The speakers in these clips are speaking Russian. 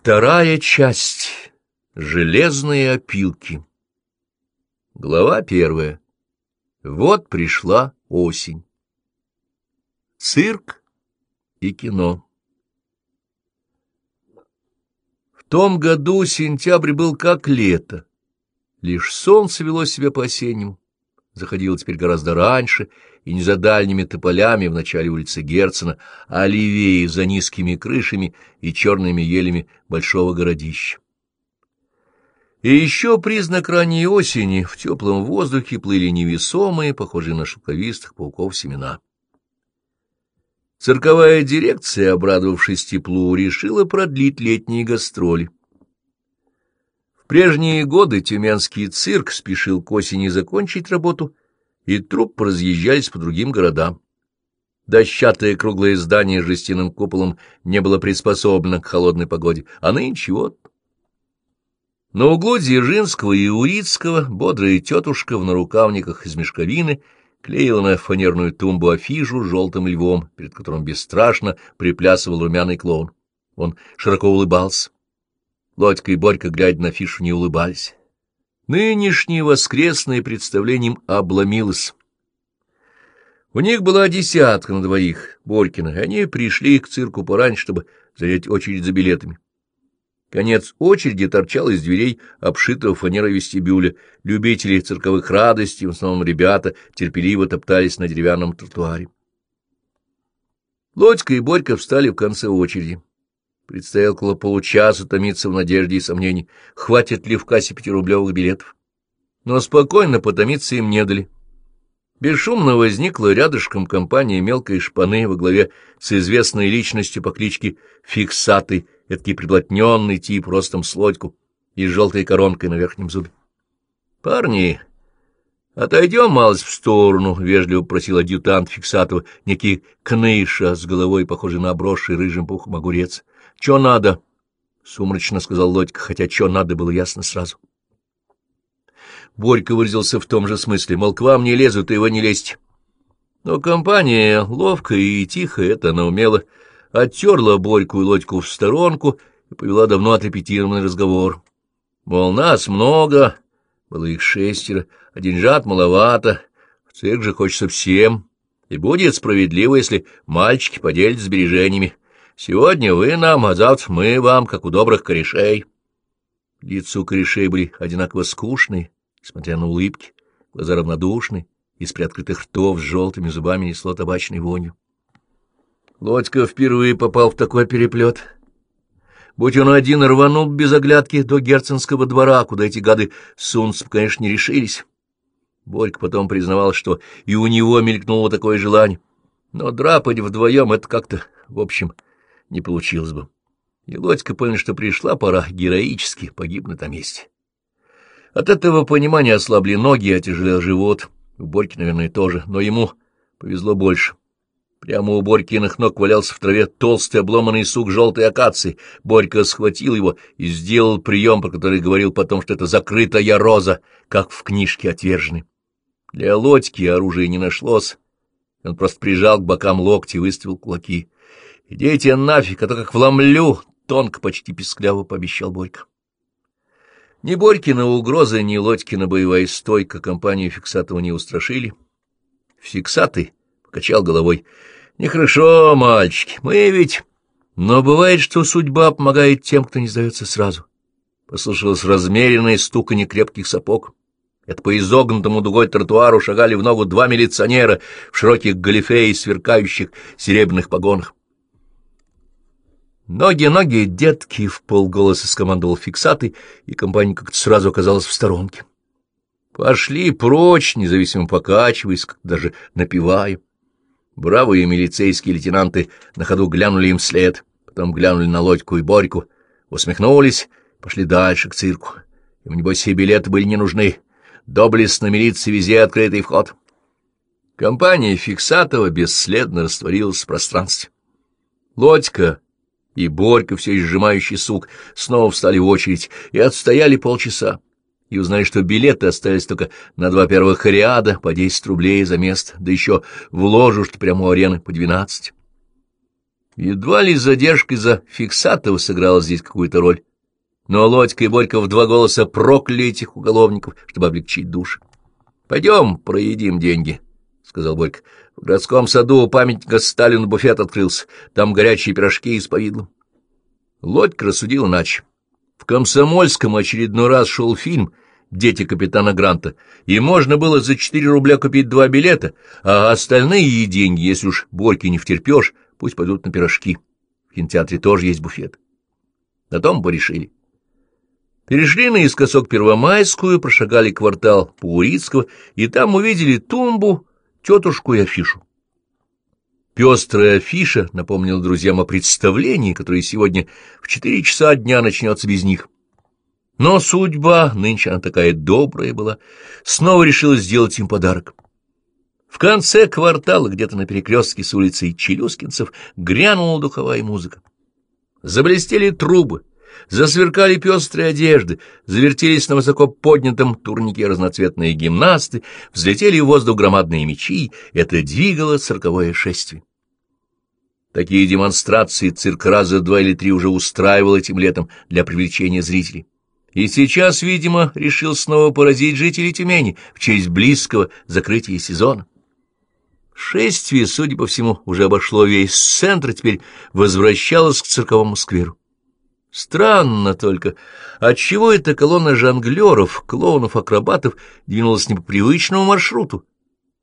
Вторая часть. Железные опилки. Глава первая. Вот пришла осень. Цирк и кино. В том году сентябрь был как лето. Лишь солнце вело себя по-осеннему. Заходило теперь гораздо раньше, и не за дальними тополями в начале улицы Герцена, а левее за низкими крышами и черными елями большого городища. И еще признак ранней осени в теплом воздухе плыли невесомые, похожие на шелковистых пауков, семена. Цирковая дирекция, обрадовавшись теплу, решила продлить летние гастроли. Прежние годы тюменский цирк спешил к осени закончить работу и труппы разъезжались по другим городам. Дощатое круглое здание с жестяным куполом не было приспособлено к холодной погоде, а нынче вот. На углу Дзержинского и Урицкого бодрая тетушка в нарукавниках из мешковины клеила на фанерную тумбу афишу с желтым львом, перед которым бесстрашно приплясывал румяный клоун. Он широко улыбался. Лодька и Борька, глядя на афишу, не улыбались. Нынешнее воскресное представлением обломилось. У них была десятка на двоих, Борькина, они пришли к цирку пораньше, чтобы занять очередь за билетами. Конец очереди торчал из дверей обшитого фанерой вестибюля. Любители цирковых радостей, в основном ребята, терпеливо топтались на деревянном тротуаре. Лодька и Борька встали в конце очереди. Предстоял около получаса томиться в надежде и сомнении, хватит ли в кассе пятирублевых билетов. Но спокойно потомиться им не дали. Бесшумно возникла рядышком компания мелкой шпаны во главе с известной личностью по кличке Фиксатый, эдакий приблотненный тип ростом с лодьку и с желтой коронкой на верхнем зубе. — Парни, отойдем малость в сторону, — вежливо просил адъютант Фиксатова, некий кныша с головой, похожий на обросший рыжим пухом огурец. — Чё надо? — сумрачно сказал Лодька, хотя чё надо было ясно сразу. Борька выразился в том же смысле, мол, к вам не лезут, и вы не лезьте. Но компания ловко и тихо это она умела, оттерла Борьку и Лодьку в сторонку и повела давно отрепетированный разговор. Мол, нас много, было их шестеро, а деньжат маловато, в цирк же хочется всем, и будет справедливо, если мальчики поделятся сбережениями. Сегодня вы нам, а завтра мы вам, как у добрых корешей. Лица у корешей были одинаково скучные, несмотря на улыбки, глаза равнодушные, из приоткрытых ртов с желтыми зубами несло табачной вонью. Лодька впервые попал в такой переплет. Будь он один, рванул без оглядки до герценского двора, куда эти гады сунуться, конечно, не решились. Борька потом признавал, что и у него мелькнуло такое желание. Но драпать вдвоем — это как-то, в общем, не получилось бы. И Лодька понял, что пришла пора героически погибнуть на месте. От этого понимания ослабли ноги, отяжелел живот. У Борьки, наверное, тоже, но ему повезло больше. Прямо у Борькиных ног валялся в траве толстый обломанный сук желтой акации. Борька схватил его и сделал прием, про который говорил потом, что это закрытая роза, как в книжке отвержены. Для Лодьки оружия не нашлось. Он просто прижал к бокам локти и выставил кулаки. — Идите нафиг, а то как вломлю! — тонко, почти пискляво пообещал Борька. Ни Борькина угрозы, ни Лодькина боевая стойка компанию Фиксатова не устрашили. Фиксатый покачал головой. — Нехорошо, мальчики, мы ведь... Но бывает, что судьба помогает тем, кто не сдается сразу. Послышалось размеренное стуканье крепких сапог. Это по изогнутому дугой тротуару шагали в ногу два милиционера в широких галифе и сверкающих серебряных погонах. «Ноги, ноги, детки!» — в полголоса скомандовал фиксатый, и компания как-то сразу оказалась в сторонке. Пошли прочь, независимо покачиваясь, даже напевая. Бравые милицейские лейтенанты на ходу глянули им вслед, потом глянули на Лодьку и Борьку, усмехнулись, пошли дальше, к цирку. Им, небось, и билеты были не нужны. Доблестно милиции везде открытый вход. Компания Фиксатова бесследно растворилась в пространстве. Лодька и Борька, все сжимающий сук, снова встали в очередь и отстояли полчаса, и узнали, что билеты остались только на два первых ряда по десять рублей за место, да еще в ложу, что прямо у арены, по двенадцать. Едва ли задержкой за Фиксатова сыграла здесь какую-то роль. Но Лодька и Борька в два голоса прокляли этих уголовников, чтобы облегчить души. — Пойдем, проедим деньги, — сказал Борька. — В городском саду у памятника Сталину буфет открылся. Там горячие пирожки из повидлом. Лодька рассудил иначе. В Комсомольском очередной раз шел фильм «Дети капитана Гранта», и можно было за четыре рубля купить два билета, а остальные деньги, если уж Борьки не втерпешь, пусть пойдут на пирожки. В кинотеатре тоже есть буфет. На том порешили. Перешли наискосок Первомайскую, прошагали квартал Паурицкого, и там увидели тумбу, тетушку и афишу. Пестрая афиша напомнила друзьям о представлении, которое сегодня в четыре часа дня начнется без них. Но судьба, нынче она такая добрая была, снова решила сделать им подарок. В конце квартала, где-то на перекрестке с улицей Челюскинцев, грянула духовая музыка. Заблестели трубы, засверкали пестрые одежды, завертелись на высоко поднятом турнике разноцветные гимнасты, взлетели в воздух громадные мечи, это двигало цирковое шествие. Такие демонстрации цирк раза два или три уже устраивал этим летом для привлечения зрителей. И сейчас, видимо, решил снова поразить жителей Тюмени в честь близкого закрытия сезона. Шествие, судя по всему, уже обошло весь центр, теперь возвращалось к цирковому скверу. Странно только, отчего эта колонна жонглеров, клоунов-акробатов двинулась не по привычному маршруту,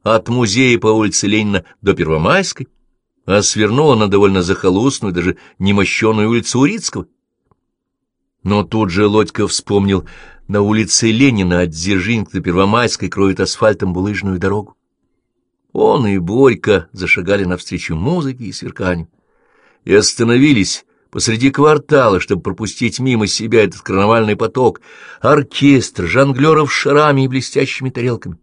от музея по улице Ленина до Первомайской, а свернула на довольно захолустную, даже немощенную улицу Урицкого. Но тут же Лодька вспомнил, на улице Ленина от Дзержинки до Первомайской кроют асфальтом булыжную дорогу. Он и Борька зашагали навстречу музыке и сверканию и остановились посреди квартала, чтобы пропустить мимо себя этот карнавальный поток, оркестр, жонглеров шарами и блестящими тарелками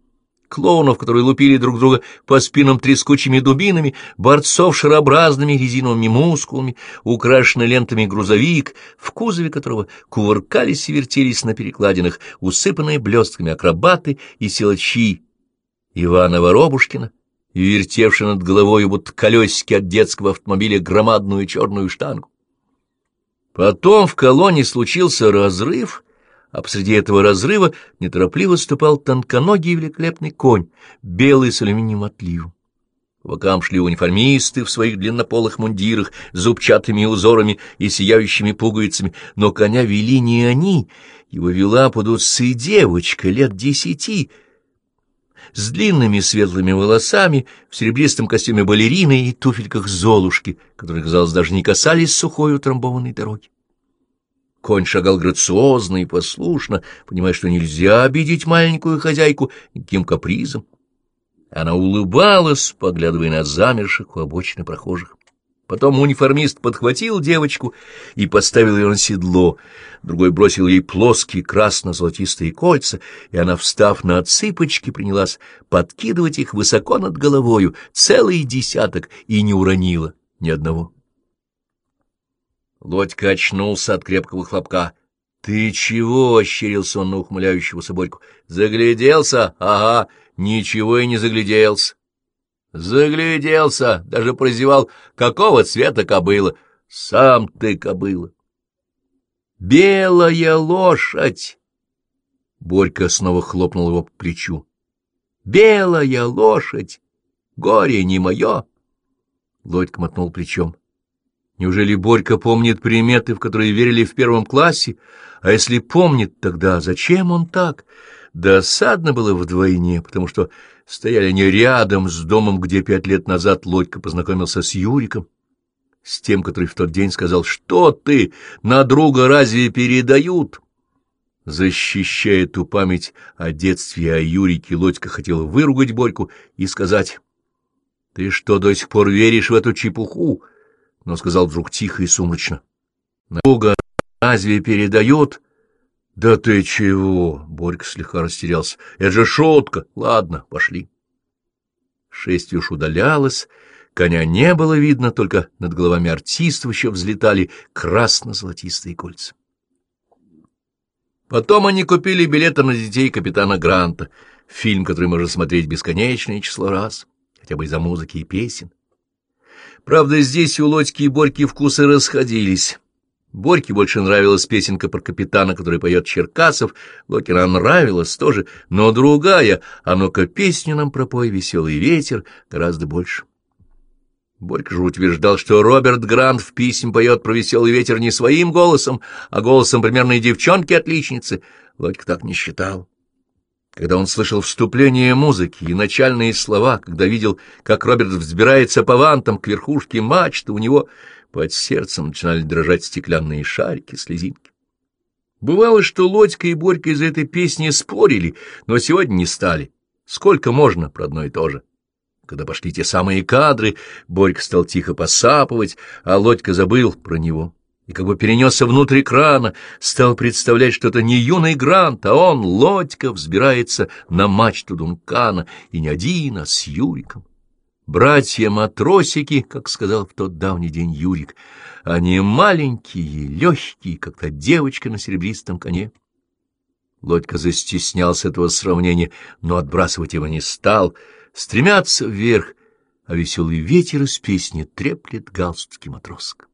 клоунов, которые лупили друг друга по спинам трескучими дубинами, борцов шарообразными резиновыми мускулами, украшенный лентами грузовик, в кузове которого кувыркались и вертелись на перекладинах усыпанные блестками акробаты и силачи Ивана Воробушкина, вертевший над головой будто колесики от детского автомобиля громадную черную штангу. Потом в колонне случился разрыв, а посреди этого разрыва неторопливо ступал тонконогий великолепный конь, белый с алюминиевым отливом. По бокам шли униформисты в своих длиннополых мундирах, с зубчатыми узорами и сияющими пуговицами, но коня вели не они, его вела под усы девочка лет десяти, с длинными светлыми волосами, в серебристом костюме балерины и туфельках Золушки, которые, казалось, даже не касались сухой утрамбованной дороги. Конь шагал грациозно и послушно, понимая, что нельзя обидеть маленькую хозяйку никаким капризом. Она улыбалась, поглядывая на замерших у обочины прохожих. Потом униформист подхватил девочку и поставил ее на седло. Другой бросил ей плоские красно-золотистые кольца, и она, встав на цыпочки, принялась подкидывать их высоко над головою, целый десяток, и не уронила ни одного. Лодька очнулся от крепкого хлопка. — Ты чего? — ощерился он на ухмыляющегося Борьку. — Загляделся? Ага, ничего и не загляделся. — Загляделся, даже прозевал, какого цвета кобыла. Сам ты кобыла. — Белая лошадь! Борька снова хлопнул его по плечу. — Белая лошадь! Горе не мое! Лодька мотнул плечом. — Неужели Борька помнит приметы, в которые верили в первом классе? А если помнит, тогда зачем он так? Досадно было вдвойне, потому что стояли они рядом с домом, где пять лет назад Лодька познакомился с Юриком, с тем, который в тот день сказал, что ты, на друга разве передают? Защищая эту память о детстве о Юрике, Лодька хотел выругать Борьку и сказать, «Ты что, до сих пор веришь в эту чепуху?» но сказал вдруг тихо и сумрачно. — Друга разве передают? — Да ты чего? — Борька слегка растерялся. — Это же шутка. Ладно, пошли. Шествие уж удалялось, коня не было видно, только над головами артистов еще взлетали красно-золотистые кольца. Потом они купили билеты на детей капитана Гранта, фильм, который можно смотреть бесконечное число раз, хотя бы из-за музыки и песен. Правда, здесь у Лодьки и Борьки вкусы расходились. Борьке больше нравилась песенка про капитана, который поет Черкасов, Локе нам нравилась тоже, но другая, а ну-ка песню нам пропой, веселый ветер, гораздо больше. Борька же утверждал, что Роберт Грант в письме поет про веселый ветер не своим голосом, а голосом примерной девчонки-отличницы. Лодька так не считал. Когда он слышал вступление музыки и начальные слова, когда видел, как Роберт взбирается по вантам к верхушке мачты, у него под сердцем начинали дрожать стеклянные шарики, слезинки. Бывало, что Лодька и Борька из этой песни спорили, но сегодня не стали. Сколько можно про одно и то же? Когда пошли те самые кадры, Борька стал тихо посапывать, а Лодька забыл про него и как бы перенесся внутрь экрана, стал представлять, что это не юный Грант, а он, Лодька, взбирается на мачту Дункана, и не один, а с Юриком. Братья-матросики, как сказал в тот давний день Юрик, они маленькие, легкие, как та девочка на серебристом коне. Лодька застеснялся этого сравнения, но отбрасывать его не стал, стремятся вверх, а веселый ветер из песни треплет галстуки матроска.